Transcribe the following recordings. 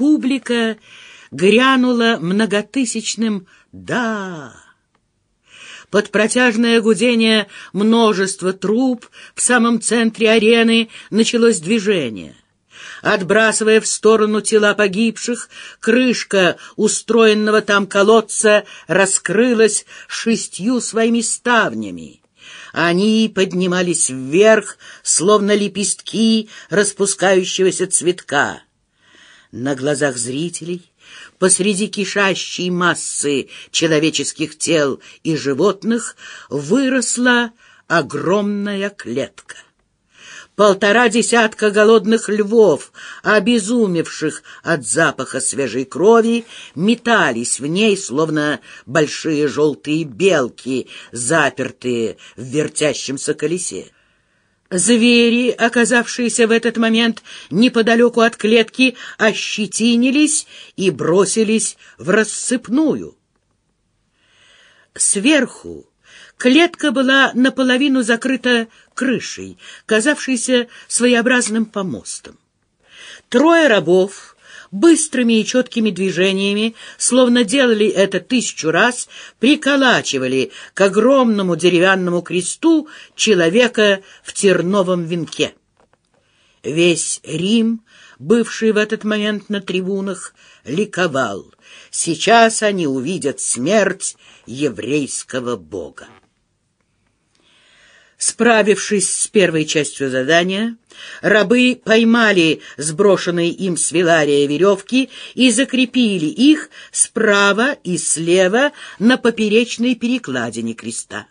публика грянула многотысячным «да». Под протяжное гудение множества труб в самом центре арены началось движение. Отбрасывая в сторону тела погибших, крышка устроенного там колодца раскрылась шестью своими ставнями. Они поднимались вверх, словно лепестки распускающегося цветка. На глазах зрителей посреди кишащей массы человеческих тел и животных выросла огромная клетка. Полтора десятка голодных львов, обезумевших от запаха свежей крови, метались в ней, словно большие желтые белки, запертые в вертящемся колесе. Звери, оказавшиеся в этот момент неподалеку от клетки, ощетинились и бросились в рассыпную. Сверху Клетка была наполовину закрыта крышей, казавшейся своеобразным помостом. Трое рабов быстрыми и четкими движениями, словно делали это тысячу раз, приколачивали к огромному деревянному кресту человека в терновом венке. Весь Рим, бывший в этот момент на трибунах, ликовал. Сейчас они увидят смерть еврейского бога. Справившись с первой частью задания, рабы поймали сброшенные им с Вилария веревки и закрепили их справа и слева на поперечной перекладине креста.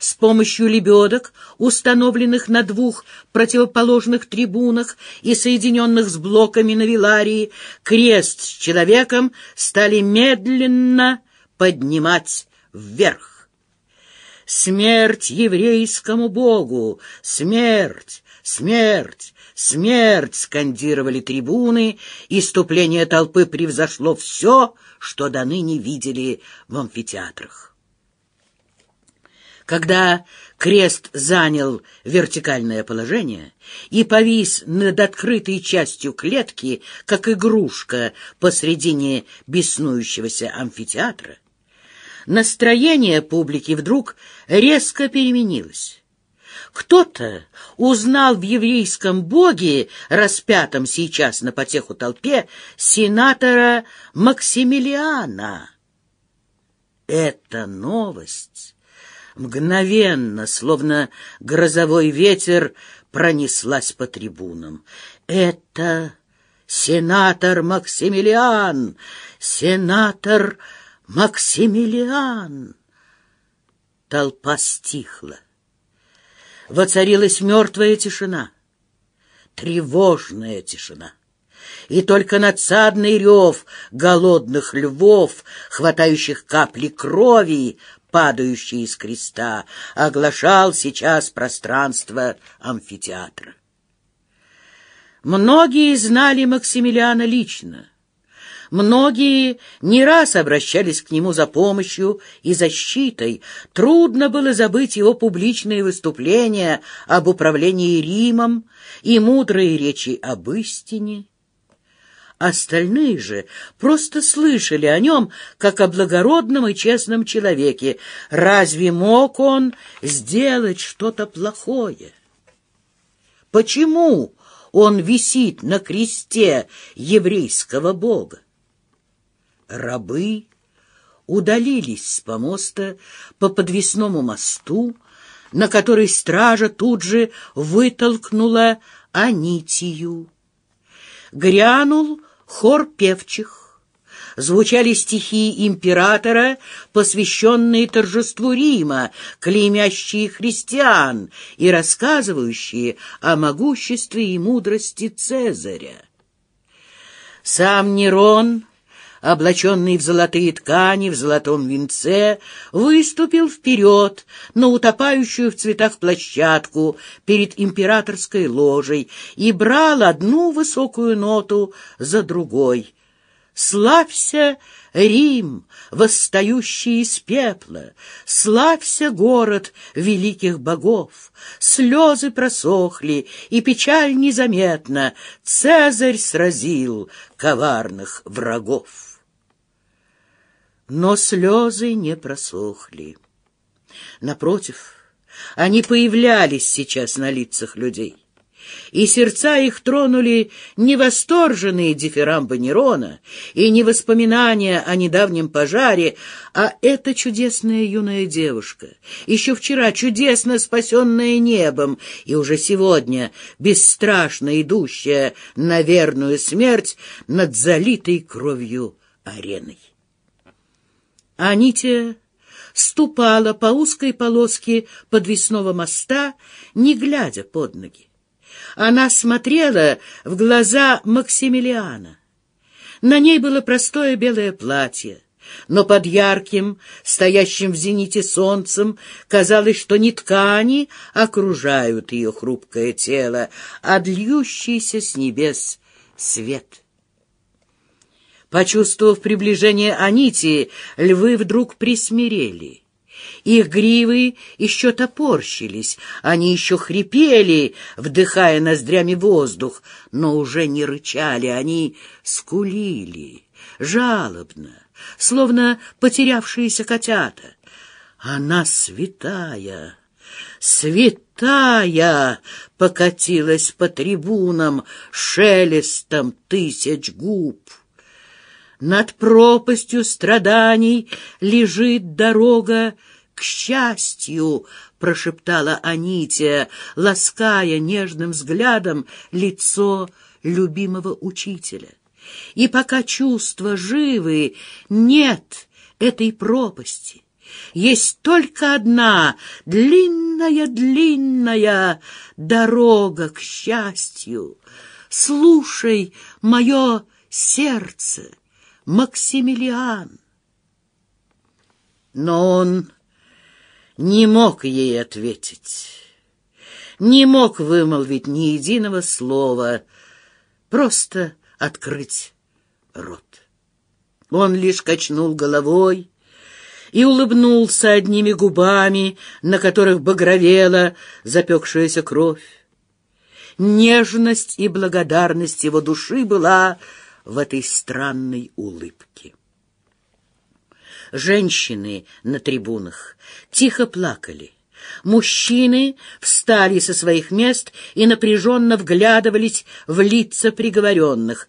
С помощью лебедок, установленных на двух противоположных трибунах и соединенных с блоками на Виларии, крест с человеком стали медленно поднимать вверх. Смерть еврейскому богу! Смерть! Смерть! Смерть! Скандировали трибуны, иступление толпы превзошло все, что до ныне видели в амфитеатрах. Когда крест занял вертикальное положение и повис над открытой частью клетки, как игрушка посредине беснующегося амфитеатра, настроение публики вдруг резко переменилось. Кто-то узнал в еврейском боге, распятом сейчас на потеху толпе, сенатора Максимилиана. Эта новость мгновенно, словно грозовой ветер, пронеслась по трибунам. Это сенатор Максимилиан, сенатор Максимилиан! Толпа стихла. Воцарилась мертвая тишина, тревожная тишина. И только надсадный рев голодных львов, хватающих капли крови, падающие из креста, оглашал сейчас пространство амфитеатра. Многие знали Максимилиана лично. Многие не раз обращались к нему за помощью и защитой. Трудно было забыть его публичные выступления об управлении Римом и мудрые речи об истине. Остальные же просто слышали о нем, как о благородном и честном человеке. Разве мог он сделать что-то плохое? Почему он висит на кресте еврейского бога? Рабы удалились с помоста по подвесному мосту, на который стража тут же вытолкнула Анитию. Грянул хор певчих. Звучали стихи императора, посвященные торжеству Рима, клеймящие христиан и рассказывающие о могуществе и мудрости Цезаря. Сам Нерон облаченный в золотые ткани, в золотом венце, выступил вперед на утопающую в цветах площадку перед императорской ложей и брал одну высокую ноту за другой. Славься, Рим, восстающий из пепла, Славься, город великих богов. Слезы просохли, и печаль незаметна, Цезарь сразил коварных врагов. Но слезы не просохли. Напротив, они появлялись сейчас на лицах людей и сердца их тронули не восторженные дифирамбы Нерона и не воспоминания о недавнем пожаре, а эта чудесная юная девушка, еще вчера чудесно спасенная небом и уже сегодня бесстрашно идущая на верную смерть над залитой кровью ареной. Анития ступала по узкой полоске подвесного моста, не глядя под ноги. Она смотрела в глаза Максимилиана. На ней было простое белое платье, но под ярким, стоящим в зените солнцем, казалось, что не ткани окружают ее хрупкое тело, а льющийся с небес свет. Почувствовав приближение Анити, львы вдруг присмирели — их гривы еще топорщились, они еще хрипели, вдыхая ноздрями воздух, но уже не рычали, они скулили, жалобно, словно потерявшиеся котята. Она святая, святая покатилась по трибунам шелестом тысяч губ. Над пропастью страданий лежит дорога к счастью, прошептала Анития, лаская нежным взглядом лицо любимого учителя. И пока чувства живы, нет этой пропасти. Есть только одна длинная-длинная дорога к счастью. Слушай мое сердце. Максимилиан. Но он не мог ей ответить, не мог вымолвить ни единого слова, просто открыть рот. Он лишь качнул головой и улыбнулся одними губами, на которых багровела запекшаяся кровь. Нежность и благодарность его души была в этой странной улыбке. Женщины на трибунах тихо плакали. Мужчины встали со своих мест и напряженно вглядывались в лица приговоренных.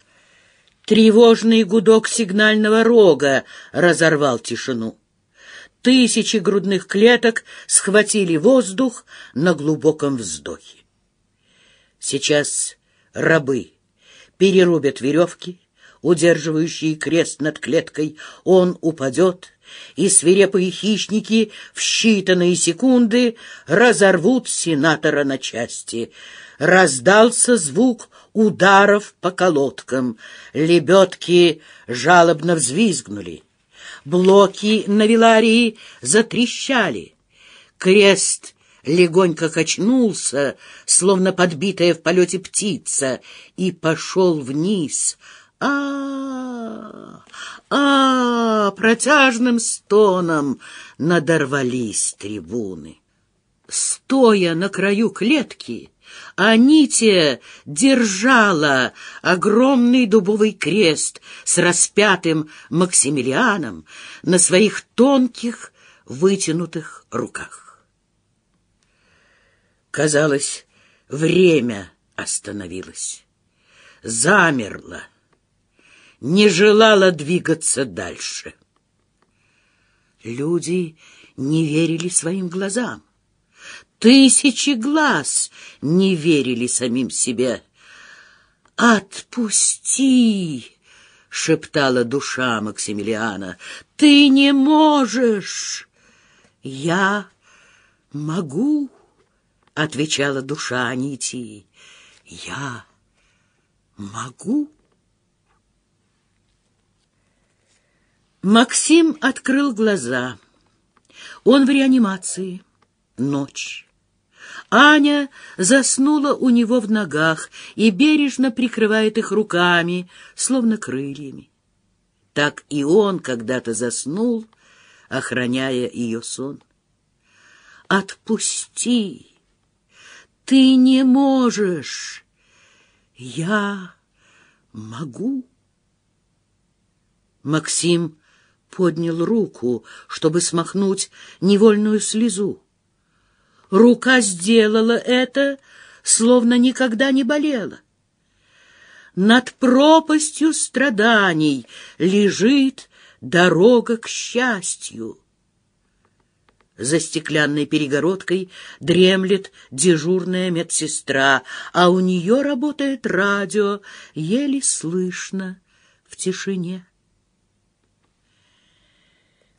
Тревожный гудок сигнального рога разорвал тишину. Тысячи грудных клеток схватили воздух на глубоком вздохе. Сейчас рабы перерубят веревки, удерживающие крест над клеткой, он упадет, и свирепые хищники в считанные секунды разорвут сенатора на части. Раздался звук ударов по колодкам. Лебедки жалобно взвизгнули. Блоки на Виларии затрещали. Крест легонько качнулся, словно подбитая в полете птица, и пошел вниз. А а, Протяжным стоном надорвались трибуны. Стоя на краю клетки, Анития держала огромный дубовый крест с распятым Максимилианом на своих тонких вытянутых руках. Казалось, время остановилось, замерло, не желало двигаться дальше. Люди не верили своим глазам. Тысячи глаз не верили самим себе. «Отпусти!» — шептала душа Максимилиана. «Ты не можешь!» «Я могу!» — отвечала душа Анитии. «Я могу?» Максим открыл глаза. Он в реанимации. Ночь. Аня заснула у него в ногах и бережно прикрывает их руками, словно крыльями. Так и он когда-то заснул, охраняя ее сон. «Отпусти! Ты не можешь! Я могу!» Максим поднял руку, чтобы смахнуть невольную слезу. Рука сделала это, словно никогда не болела. Над пропастью страданий лежит дорога к счастью. За стеклянной перегородкой дремлет дежурная медсестра, а у нее работает радио, еле слышно в тишине.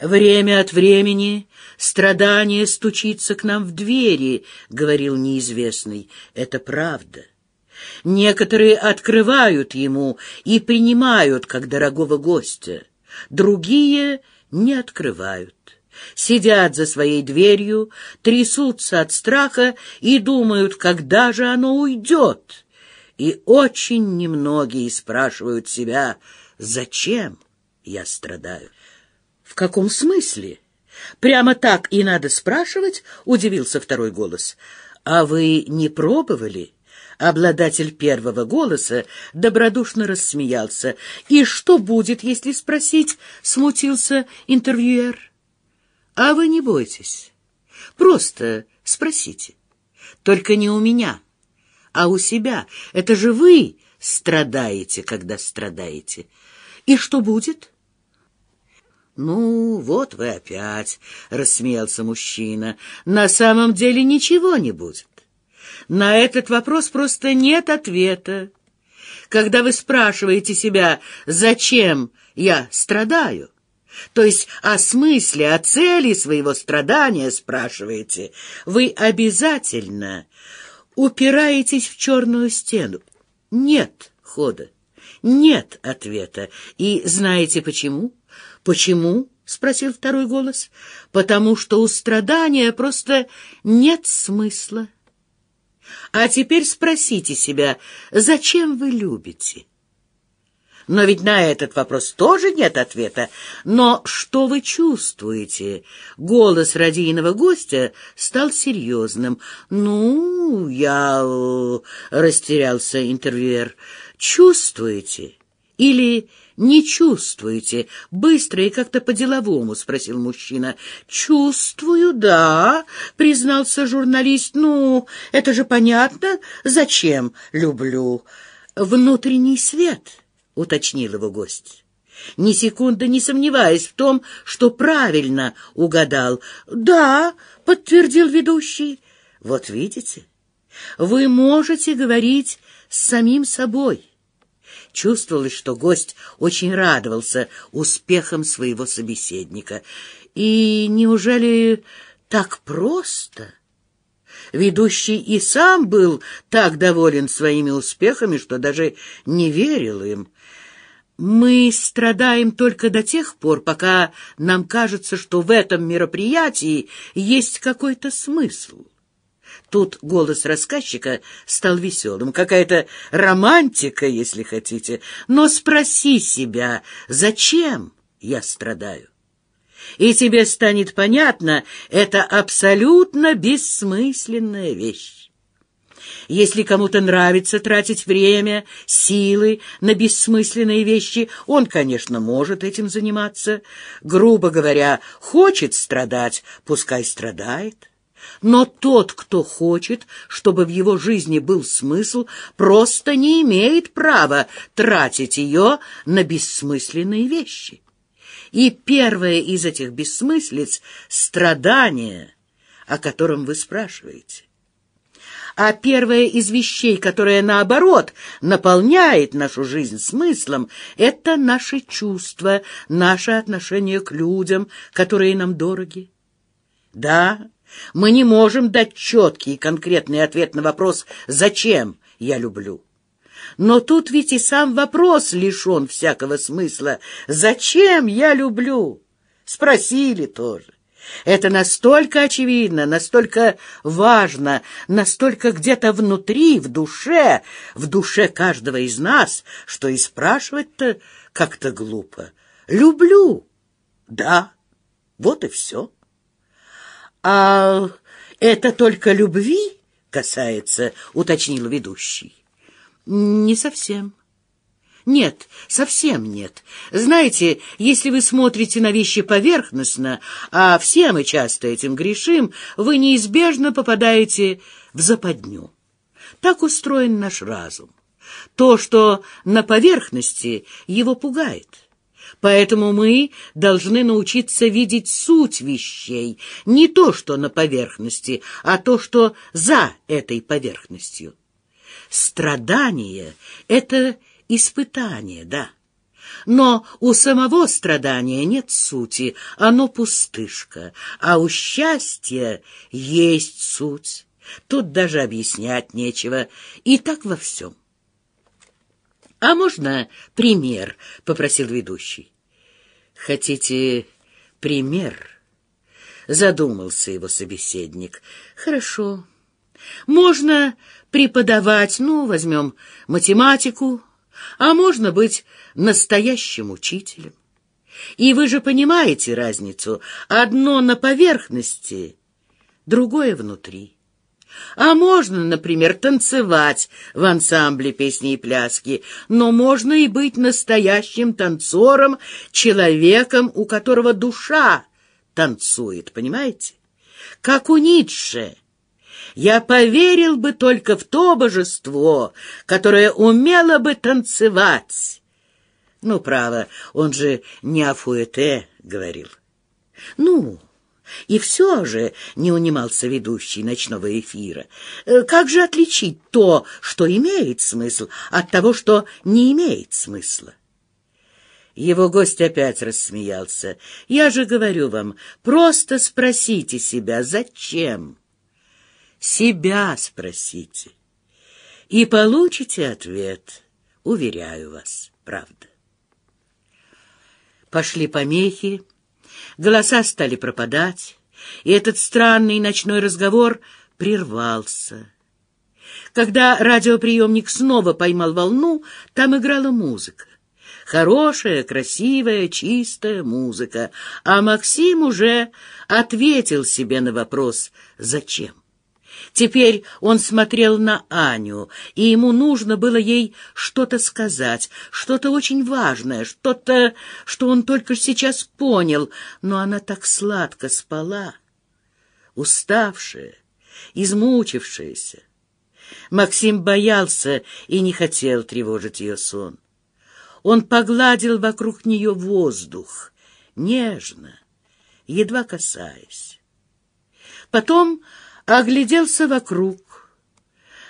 «Время от времени страдание стучится к нам в двери», — говорил неизвестный. «Это правда». Некоторые открывают ему и принимают как дорогого гостя, другие не открывают. Сидят за своей дверью, трясутся от страха и думают, когда же оно уйдет. И очень немногие спрашивают себя, зачем я страдаю. В каком смысле? Прямо так и надо спрашивать, удивился второй голос. А вы не пробовали? Обладатель первого голоса добродушно рассмеялся. «И что будет, если спросить?» — смутился интервьюер. «А вы не бойтесь. Просто спросите. Только не у меня, а у себя. Это же вы страдаете, когда страдаете. И что будет?» «Ну, вот вы опять», — рассмеялся мужчина. «На самом деле ничего не будет. На этот вопрос просто нет ответа. Когда вы спрашиваете себя, зачем я страдаю, то есть о смысле, о цели своего страдания спрашиваете, вы обязательно упираетесь в черную стену. Нет хода, нет ответа. И знаете почему? Почему? — спросил второй голос. — Потому что у страдания просто нет смысла. А теперь спросите себя, зачем вы любите? Но ведь на этот вопрос тоже нет ответа. Но что вы чувствуете? Голос радийного гостя стал серьезным. «Ну, я...» растерялся интервьюер. «Чувствуете? Или не чувствуете?» Быстро и как-то по-деловому спросил мужчина. «Чувствую, да», — признался журналист. «Ну, это же понятно. Зачем люблю?» «Внутренний свет», — уточнил его гость. Ни секунды не сомневаясь в том, что правильно угадал. «Да», — подтвердил ведущий. «Вот видите, вы можете говорить с самим собой». Чувствовалось, что гость очень радовался успехам своего собеседника. И неужели так просто? Ведущий и сам был так доволен своими успехами, что даже не верил им. Мы страдаем только до тех пор, пока нам кажется, что в этом мероприятии есть какой-то смысл. Тут голос рассказчика стал веселым, какая-то романтика, если хотите. Но спроси себя, зачем я страдаю? И тебе станет понятно, это абсолютно бессмысленная вещь. Если кому-то нравится тратить время, силы на бессмысленные вещи, он, конечно, может этим заниматься. Грубо говоря, хочет страдать, пускай страдает. Но тот, кто хочет, чтобы в его жизни был смысл, просто не имеет права тратить ее на бессмысленные вещи. И первое из этих бессмыслиц — страдание, о котором вы спрашиваете. А первое из вещей, которое, наоборот, наполняет нашу жизнь смыслом, это наши чувства, наше отношение к людям, которые нам дороги. Да, мы не можем дать четкий и конкретный ответ на вопрос «Зачем я люблю?». Но тут ведь и сам вопрос лишен всякого смысла. «Зачем я люблю?» Спросили тоже. Это настолько очевидно, настолько важно, настолько где-то внутри, в душе, в душе каждого из нас, что и спрашивать-то как-то глупо. люблю. Да, вот и все. А это только любви касается, уточнил ведущий. Не совсем. Нет, совсем нет. Знаете, если вы смотрите на вещи поверхностно, а все мы часто этим грешим, вы неизбежно попадаете в западню. Так устроен наш разум. То, что на поверхности, его пугает. Поэтому мы должны научиться видеть суть вещей, не то, что на поверхности, а то, что за этой поверхностью. Страдание — это испытание, да. Но у самого страдания нет сути, оно пустышка, а у счастья есть суть. Тут даже объяснять нечего, и так во всем. — А можно пример? — попросил ведущий. — Хотите пример? — задумался его собеседник. — Хорошо. Можно преподавать, ну, возьмем математику, а можно быть настоящим учителем. И вы же понимаете разницу. Одно на поверхности, другое внутри. А можно, например, танцевать в ансамбле песни и пляски, но можно и быть настоящим танцором, человеком, у которого душа танцует, понимаете? Как у Ницше — я поверил бы только в то божество, которое умело бы танцевать. Ну, право, он же не о фуэте говорил. Ну, и все же не унимался ведущий ночного эфира. Э, как же отличить то, что имеет смысл, от того, что не имеет смысла? Его гость опять рассмеялся. «Я же говорю вам, просто спросите себя, зачем?» себя спросите. И получите ответ, уверяю вас, правда. Пошли помехи, голоса стали пропадать, и этот странный ночной разговор прервался. Когда радиоприемник снова поймал волну, там играла музыка. Хорошая, красивая, чистая музыка. А Максим уже ответил себе на вопрос «Зачем?». Теперь он смотрел на Аню, и ему нужно было ей что-то сказать, что-то очень важное, что-то, что он только сейчас понял, но она так сладко спала, уставшая, измучившаяся. Максим боялся и не хотел тревожить ее сон. Он погладил вокруг нее воздух, нежно, едва касаясь. Потом огляделся вокруг.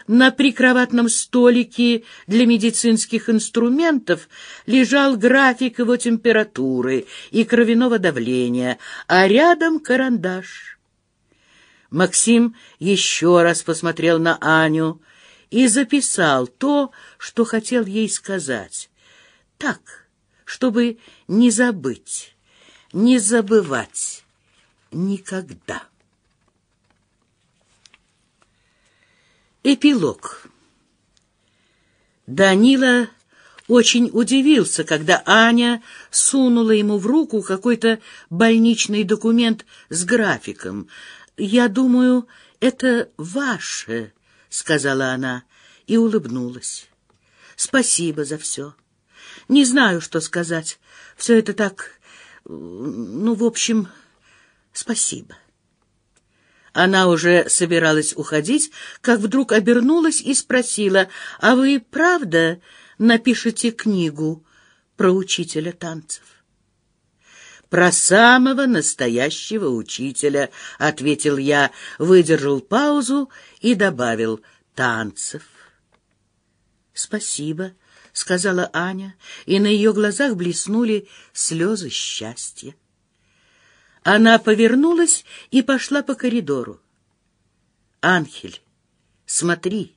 На прикроватном столике для медицинских инструментов лежал график его температуры и кровяного давления, а рядом карандаш. Максим еще раз посмотрел на Аню и записал то, что хотел ей сказать. Так, чтобы не забыть, не забывать никогда. Эпилог. Данила очень удивился, когда Аня сунула ему в руку какой-то больничный документ с графиком. «Я думаю, это ваше», — сказала она и улыбнулась. «Спасибо за все. Не знаю, что сказать. Все это так... Ну, в общем, спасибо». Она уже собиралась уходить, как вдруг обернулась и спросила, «А вы правда напишете книгу про учителя танцев?» «Про самого настоящего учителя», — ответил я, выдержал паузу и добавил «танцев». «Спасибо», — сказала Аня, и на ее глазах блеснули слезы счастья. Она повернулась и пошла по коридору. «Анхель, смотри!»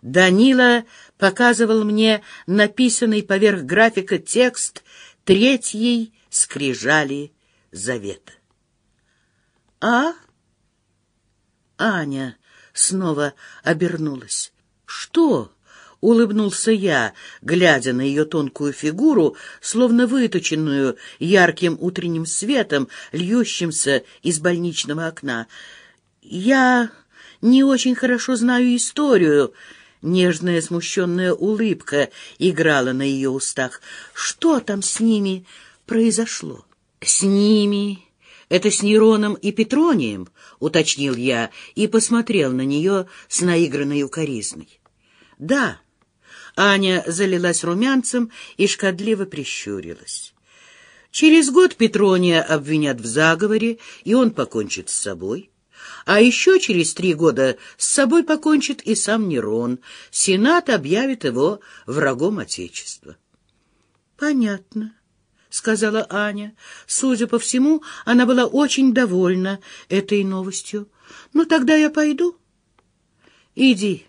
Данила показывал мне написанный поверх графика текст третьей скрижали завета. «А?» Аня снова обернулась. «Что?» — улыбнулся я, глядя на ее тонкую фигуру, словно выточенную ярким утренним светом, льющимся из больничного окна. «Я не очень хорошо знаю историю». Нежная смущенная улыбка играла на ее устах. «Что там с ними произошло?» «С ними...» «Это с Нероном и Петронием?» — уточнил я и посмотрел на нее с наигранной укоризной. «Да». Аня залилась румянцем и шкодливо прищурилась. «Через год Петрония обвинят в заговоре, и он покончит с собой». А еще через три года с собой покончит и сам Нерон. Сенат объявит его врагом Отечества. Понятно. — сказала Аня. Судя по всему, она была очень довольна этой новостью. «Ну, тогда я пойду». «Иди,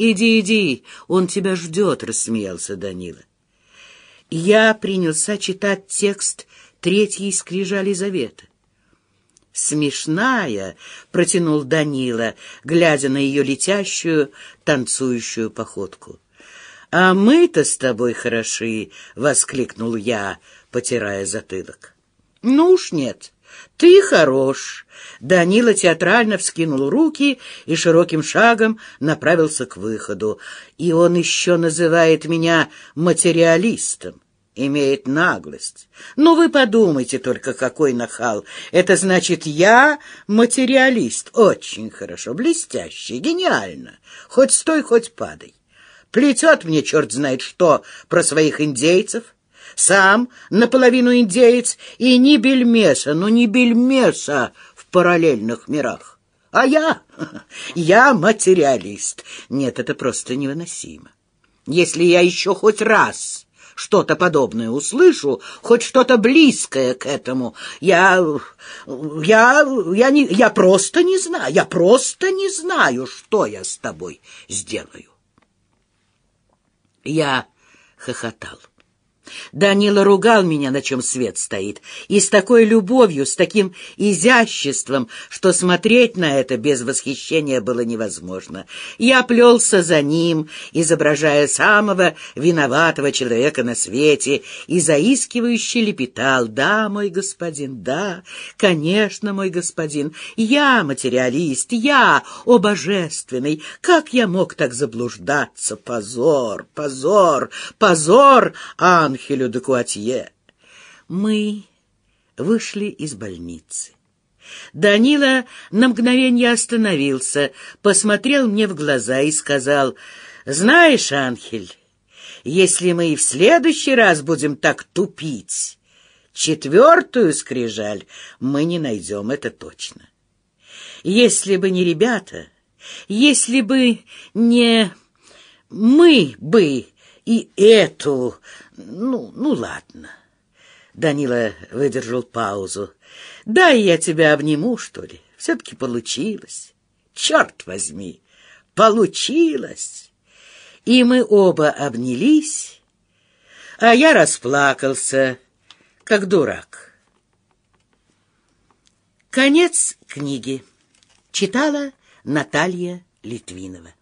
иди, иди, он тебя ждет», — рассмеялся Данила. Я принялся читать текст третьей скрижали завета. «Смешная!» — протянул Данила, глядя на ее летящую, танцующую походку. «А мы-то с тобой хороши!» — воскликнул я, потирая затылок. «Ну уж нет, ты хорош!» Данила театрально вскинул руки и широким шагом направился к выходу. И он еще называет меня материалистом имеет наглость. Ну, вы подумайте только, какой нахал. Это значит, я материалист. Очень хорошо, блестяще, гениально. Хоть стой, хоть падай. Плетет мне черт знает что про своих индейцев. Сам наполовину индеец и ни бельмеса, ну ни бельмеса в параллельных мирах. А я, я материалист. Нет, это просто невыносимо. Если я еще хоть раз что-то подобное услышу, хоть что-то близкое к этому, я... я... я, не, я просто не знаю, я просто не знаю, что я с тобой сделаю. Я хохотал. Данила ругал меня, на чем свет стоит, и с такой любовью, с таким изяществом, что смотреть на это без восхищения было невозможно. Я плелся за ним, изображая самого виноватого человека на свете, и заискивающе лепетал «Да, мой господин, да, конечно, мой господин, я материалист, я, о божественный, как я мог так заблуждаться? Позор, позор, позор, ангел!» Анхелю де Куатье. Мы вышли из больницы. Данила на мгновение остановился, посмотрел мне в глаза и сказал, «Знаешь, Анхель, если мы и в следующий раз будем так тупить, четвертую скрижаль мы не найдем, это точно. Если бы не ребята, если бы не мы бы и эту ну, ну ладно. Данила выдержал паузу. Дай я тебя обниму, что ли. Все-таки получилось. Черт возьми, получилось. И мы оба обнялись, а я расплакался, как дурак. Конец книги. Читала Наталья Литвинова.